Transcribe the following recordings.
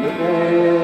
Yeah.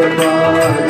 Bye.